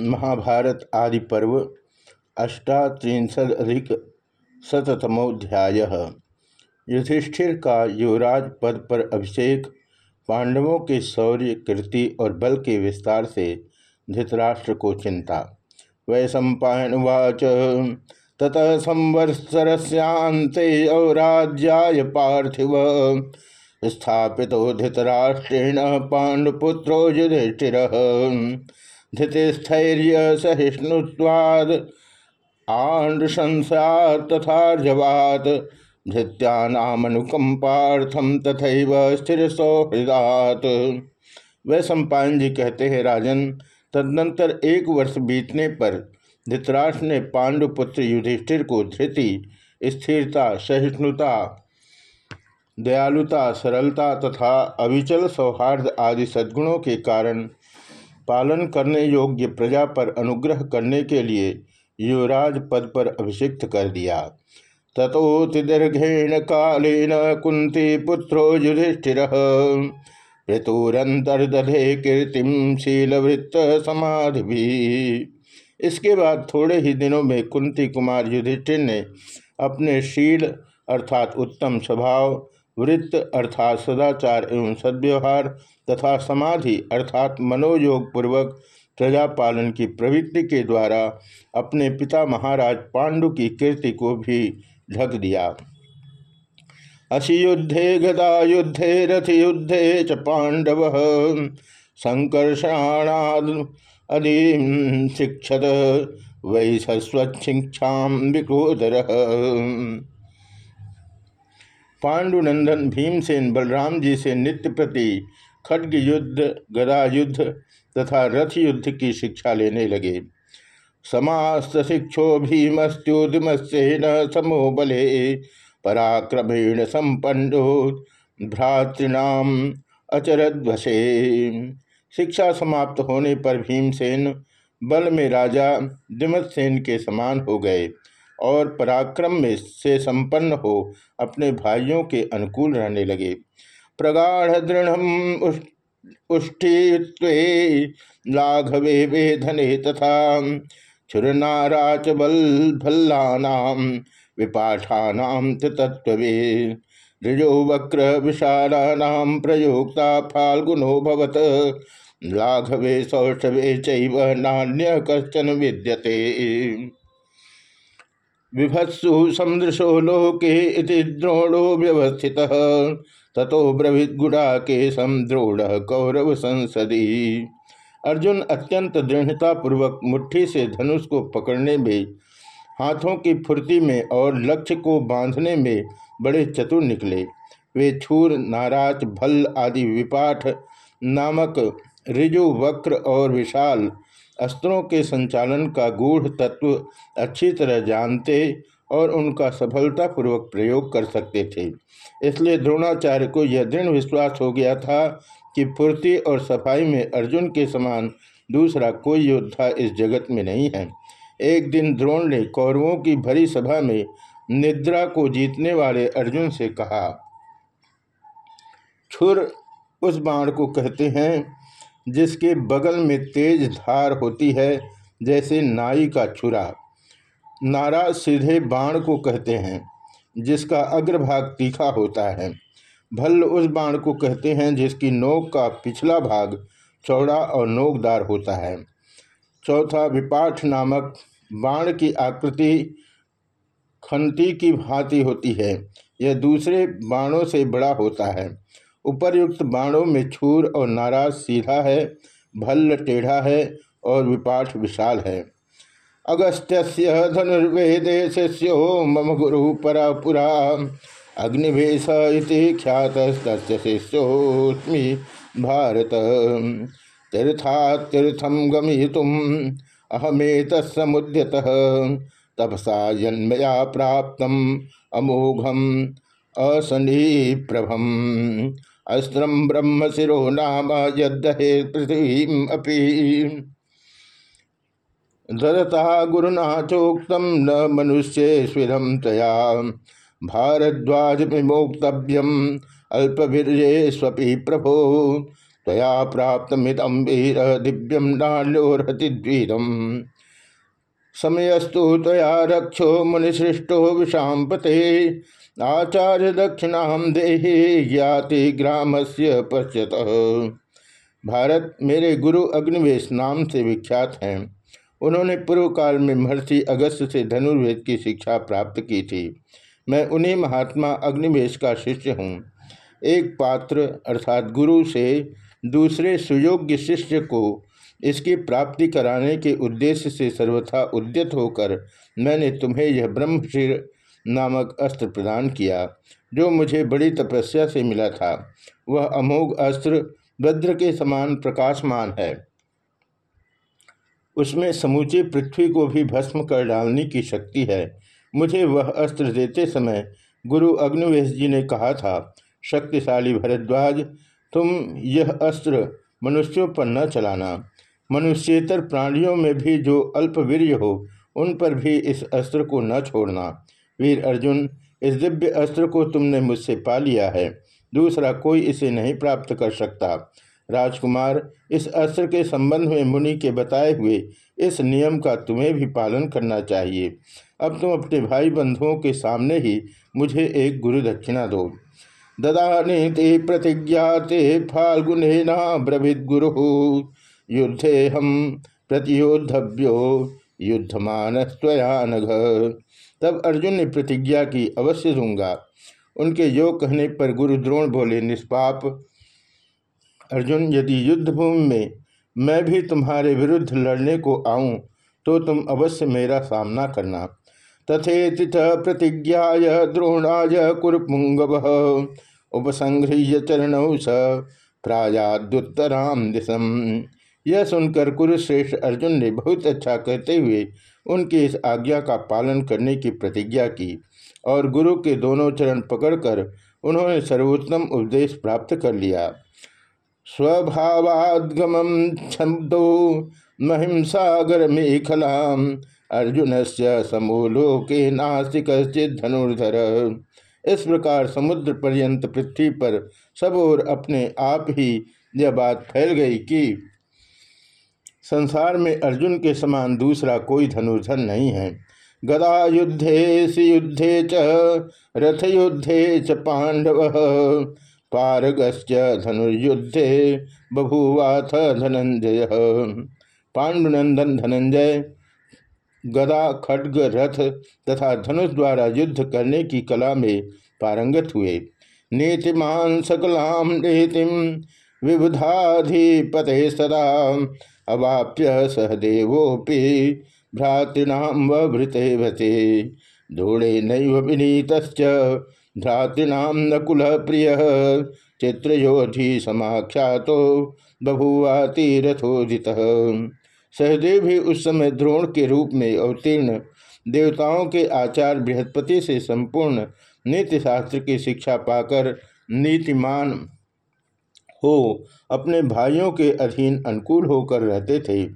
महाभारत आदि पर्व अष्टात्रिशदिक शतमोध्याय युधिष्ठिर का युवराज पद पर अभिषेक, पांडवों के शौर्य, कृति और बल के विस्तार से धृतराष्ट्र को चिंता। वै सम्पावाच ततः संवत्सरस्यांते औराज्याय पार्थिव। स्थापित धृतराष्ट्रेण पांडुपुत्रो युधिष्ठिर। धृतिस्थैर्य सहिष्णुवाद आंडशंसा तथा जवात धृत्यानामनुकंपार्थम तथा स्थिर सौहृदात वह सम्पायन जी कहते हैं, राजन, तदनंतर एक वर्ष बीतने पर धृतराष्ट्र ने पांडुपुत्र युधिष्ठिर को धृति, स्थिरता, सहिष्णुता, दयालुता, सरलता तथा अविचल सौहार्द आदि सद्गुणों के कारण पालन करने योग्य प्रजा पर अनुग्रह करने के लिए युवराज पद पर अभिषिक्त कर दिया। तथोति दीर्घेण कालेन कुंती पुत्रो युधिष्ठिर ऋतुरंतर्दधे कीर्तिम शीलवृत्त समाधि भी इसके बाद थोड़े ही दिनों में कुंती कुमार युधिष्ठिर ने अपने शील अर्थात उत्तम स्वभाव वृत्त अर्थात सदाचार एवं सद्व्यवहार तथा समाधि अर्थात मनोयोग पूर्वक प्रजापालन की प्रवृत्ति के द्वारा अपने पिता महाराज पांडु की कीर्ति को भी ढक दिया। अशी युद्धे गदा युद्धे रथ युद्धे च पांडव संकर्षणाद शिक्षत वै सस्वच्छिक्षा विक्रोधर। पांडुनंदन, भीमसेन, बलराम जी से नित्य प्रति खड्ग युद्ध, गदा युद्ध तथा रथ युद्ध की शिक्षा लेने लगे। समास्त शिक्षो भीमस्त्युदिमस्ेन समो बले, पराक्रमेण संपन्नो भ्रातृणाम अचरध्वसे शिक्षा समाप्त होने पर भीमसेन बल में राजा दिमतसेन के समान हो गए। और पराक्रम में से संपन्न हो अपने भाइयों के अनुकूल रहने लगे। प्रगाढ़ दृढ़ उष्ठित्वे लाघवे वेधने तथा छुरनाराच बल भल्लानाम विपाठानाम तत्वे ऋजो वक्र विशालानाम प्रयोक्ता फाल्गुनो भवत। लाघवे सौष्ठवे चैव नान्य कश्चन विद्यते। विभत्सु सदृशो लोके द्रोणो व्यवस्थित। ततो ब्रवीदगुड़ा के द्रोण कौरव संसदी। अर्जुन अत्यंत दृढ़ता पूर्वक मुट्ठी से धनुष को पकड़ने में, हाथों की फुर्ती में और लक्ष्य को बांधने में बड़े चतुर निकले। वे छूर, नाराज़ भल आदि विपाठ नामक ऋजु वक्र और विशाल अस्त्रों के संचालन का गूढ़ तत्व अच्छी तरह जानते और उनका सफलतापूर्वक प्रयोग कर सकते थे। इसलिए द्रोणाचार्य को यह दृढ़ विश्वास हो गया था कि फुर्ती और सफ़ाई में अर्जुन के समान दूसरा कोई योद्धा इस जगत में नहीं है। एक दिन द्रोण ने कौरवों की भरी सभा में निद्रा को जीतने वाले अर्जुन से कहा, छुर, उस बाण को कहते हैं जिसके बगल में तेज धार होती है, जैसे नाई का छुरा। नारा सीधे बाण को कहते हैं, जिसका अग्रभाग तीखा होता है। भल्ल उस बाण को कहते हैं, जिसकी नोक का पिछला भाग चौड़ा और नोकदार होता है। चौथा विपाठ नामक बाण की आकृति खंती की भांति होती है। यह दूसरे बाणों से बड़ा होता है। उपर्युक्त बाणों में छूर और नाराज़ सीधा है, भल्ल टेढ़ा है और विपाठ विशाल है। अगस्त्य धनुर्वेदे शिष्यो मम गुरु परा पुरा। अग्निवेश ख्यात शिष्योस्मी भारत। तीर्थातीर्थम गमितुम अहमेत समुद्यत तपसा जन्मया प्राप्त अमोघम असनी प्रभम अस्त्रम ब्रह्म शिरो नाम यदहे पृथ्वी ददता गुरुना चोक्त न मनुष्य स्विधम तया। भारद्वाज विमोक्तव्यम अल्पवीर्ये स्वपि प्रभो। तया प्राप्त मिदम वीर दिव्यम नाल्योरतिद्वीरम समयस्तु तया रक्षो मुनिसृष्टो विषाम पते आचार्य दक्षिणा देहे ज्ञाति ग्राम से पश्यत। भारत मेरे गुरु अग्निवेश नाम से विख्यात हैं। उन्होंने पूर्व काल में महर्षि अगस्त से धनुर्वेद की शिक्षा प्राप्त की थी। मैं उन्हीं महात्मा अग्निवेश का शिष्य हूँ। एक पात्र, अर्थात गुरु से दूसरे सुयोग्य शिष्य को इसकी प्राप्ति कराने के उद्देश्य से सर्वथा उद्यत होकर मैंने तुम्हें यह ब्रह्मशिर नामक अस्त्र प्रदान किया, जो मुझे बड़ी तपस्या से मिला था। वह अमोघ अस्त्र वज्र के समान प्रकाशमान है। उसमें समूचे पृथ्वी को भी भस्म कर डालने की शक्ति है। मुझे वह अस्त्र देते समय गुरु अग्निवेश जी ने कहा था, शक्तिशाली भरद्वाज, तुम यह अस्त्र मनुष्यों पर न चलाना। मनुष्यतर प्राणियों में भी जो अल्पवीर्य हो, उन पर भी इस अस्त्र को न छोड़ना। वीर अर्जुन, इस दिव्य अस्त्र को तुमने मुझसे पा लिया है। दूसरा कोई इसे नहीं प्राप्त कर सकता। राजकुमार, इस अस्त्र के संबंध में मुनि के बताए हुए इस नियम का तुम्हें भी पालन करना चाहिए। अब तुम अपने भाई बंधुओं के सामने ही मुझे एक गुरु दक्षिणा दो। ददा ने ते प्रतिज्ञा ते प्रतिज्ञाते फाल्गुनेना ब्रवीद गुरु। युद्धे हम प्रतियोद्धव्यो युद्धमान स्वयानघ तब अर्जुन ने प्रतिज्ञा की अवश्य दूँगा। उनके योग कहने पर गुरु द्रोण बोले, निष्पाप, अर्जुन, यदि युद्ध भूमि में मैं भी तुम्हारे विरुद्ध लड़ने को आऊँ तो तुम अवश्य मेरा सामना करना। तथेति प्रतिज्ञा द्रोणाय कुरुपुंगव। उपसंगृह्य चरण स प्रायादुत्तराम दिशम। यह सुनकर कुरुश्रेष्ठ अर्जुन ने बहुत अच्छा कहते हुए उनकी इस आज्ञा का पालन करने की प्रतिज्ञा की और गुरु के दोनों चरण पकड़कर उन्होंने सर्वोत्तम उपदेश प्राप्त कर लिया। स्वभावादगम छंदो महिमसागर मेखला अर्जुन से समूलो के नासिक धनुर्धर। इस प्रकार समुद्र पर्यंत पृथ्वी पर सब और अपने आप ही यह बात फैल गई कि संसार में अर्जुन के समान दूसरा कोई धनुर्धन नहीं है। गदा युद्धे युद्धे च रथ युद्धे च पांडव, पारगश्च धनुर्युद्धे बभुवाथ धनंजय। पांडुनंदन धनंजय, गदा खड्ग रथ तथा धनुष द्वारा युद्ध करने की कला में पारंगत हुए। नीतिमान सकलाम नीतिम विबुधाधिपते सदा अवाप्य सहदेवोपि भ्रातृणाम वभृते भते धूणे नैव विनीत भ्रातृणाम नकुल प्रिय। चित्रयोधि समाख्यातो बभुवातिरथोदित सहदेव भी उस समय द्रोण के रूप में अवतीर्ण, देवताओं के आचार बृहस्पति से संपूर्ण नीति शास्त्र की शिक्षा पाकर नीतिमान हो, अपने भाइयों के अधीन अनुकूल होकर रहते थे।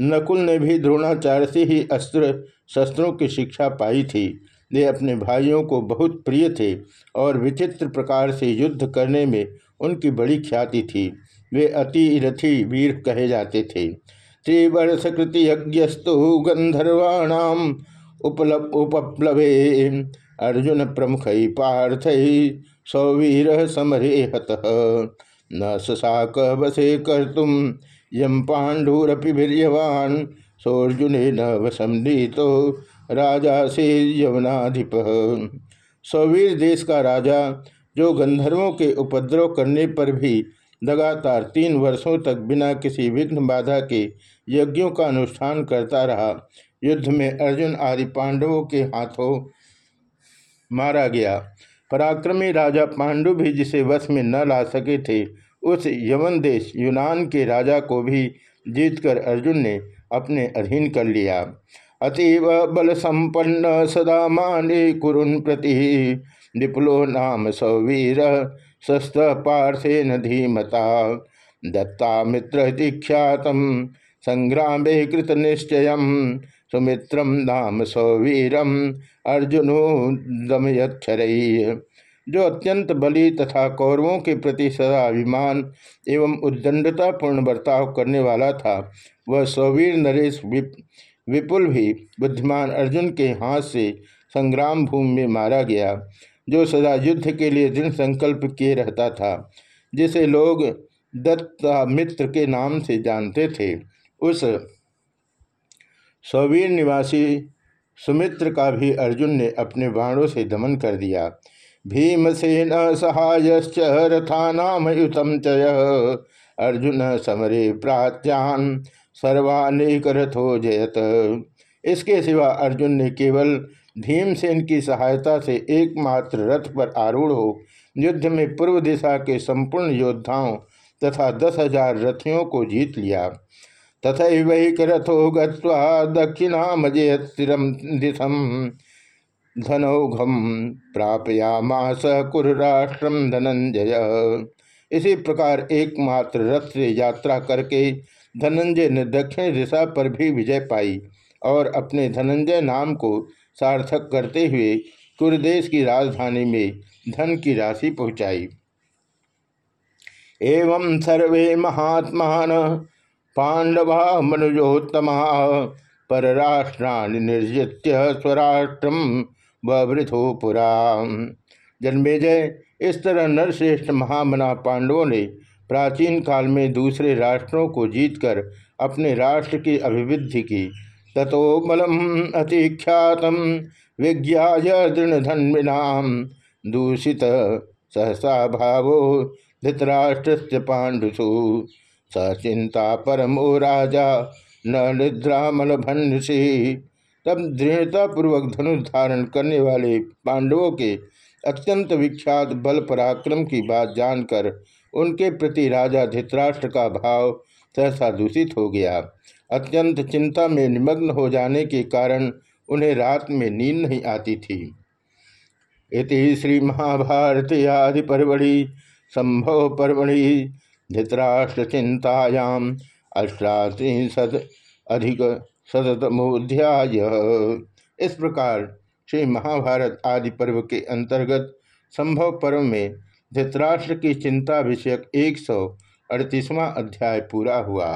नकुल ने भी द्रोणाचार्य से ही अस्त्र, शस्त्रों की शिक्षा पाई थी। वे अपने भाइयों को बहुत प्रिय थे और विचित्र प्रकार से युद्ध करने में उनकी बड़ी ख्याति थी। वे अति रथी वीर कहे जाते थे। त्रिवर्षकृति यज्ञस्तु गंधर्वाणाम उपलब, उपप्लवे। अर्जुन प्रमुख पार्थ सौवीर समरे हत। न सशाक वसे कर तुम यम पाण्डुरपि वीर्यवान। सोर्जुन न वसम तो राजा से यवनाधिप। सौवीर देश का राजा, जो गंधर्वों के उपद्रव करने पर भी लगातार तीन वर्षों तक बिना किसी विघ्न बाधा के यज्ञों का अनुष्ठान करता रहा, युद्ध में अर्जुन आदि पांडवों के हाथों मारा गया। पराक्रमी राजा पांडु भी जिसे वश में न ला सके थे, उस यवन देश यूनान के राजा को भी जीतकर अर्जुन ने अपने अधीन कर लिया। अतीव बल संपन्न सदा माने कुरुन प्रति। विपुलो नाम सौवीर सस्त पार्थेन धीमता। दत्ता मित्र ख्यात संग्राम कृत निश्चय सुमित्रम नाम सौवीरम अर्जुनो दमयक्षर जो अत्यंत बली तथा कौरवों के प्रति सदा अभिमान एवं उद्दंडतापूर्ण बर्ताव करने वाला था वह सौवीर नरेश विप, विपुल भी बुद्धिमान अर्जुन के हाथ से संग्राम भूमि में मारा गया जो सदा युद्ध के लिए दृढ़ संकल्प किए रहता था जिसे लोग दत्ता मित्र के नाम से जानते थे। उस सौवीर निवासी सुमित्र का भी अर्जुन ने अपने बाणों से दमन कर दिया। भीमसेन सहायश्च रथानामयुतम चय अर्जुन समरे प्राच्यान सर्वानेक रथो जयत। इसके सिवा अर्जुन ने केवल भीमसेन की सहायता से एकमात्र रथ पर आरूढ़ हो, युद्ध में पूर्व दिशा के संपूर्ण योद्धाओं तथा दस हज़ार रथियों को जीत लिया। तथा वही रथो गक्षिणामजयतिरम दिशम धनौघम प्रापयामास कुराष्ट्रम धनंजय इसी प्रकार एकमात्र रथ से यात्रा करके धनंजय ने दक्षिण दिशा पर भी विजय पाई और अपने धनंजय नाम को सार्थक करते हुए कुरदेश की राजधानी में धन की राशि पहुंचाई। एवं सर्वे महात्मा पांडवा मनुजोत्तम परराष्ट्राण निर्जित्य स्वराष्ट्रम वृथो पुरा। जन्मेजय इस तरह नरश्रेष्ठ महामना पांडवों ने प्राचीन काल में दूसरे राष्ट्रों को जीतकर अपने राष्ट्र की अभिवृद्धि की। ततो बलम अतिख्यात विज्ञा दृढ़धन्विनाम दूषित सहसा भावो धृतराष्ट्र पांडुसु सचिंता परमो राजा, न निद्रामल भन्सी तब दृढ़तापूर्वक धनुष धारण करने वाले पांडवों के अत्यंत विख्यात बल पराक्रम की बात जानकर उनके प्रति राजा धृतराष्ट्र का भाव सहसा दूषित हो गया। अत्यंत चिंता में निमग्न हो जाने के कारण उन्हें रात में नींद नहीं आती थी। इति श्री महाभारत आदि परवड़ी संभव परवड़ी धृतराष्ट्र चिंतायाम अष्टात्रिशत अधिक शतमोध्याय इस प्रकार श्री महाभारत आदि पर्व के अंतर्गत संभव पर्व में धृतराष्ट्र की चिंता विषयक एक सौ अड़तीसवां अध्याय पूरा हुआ।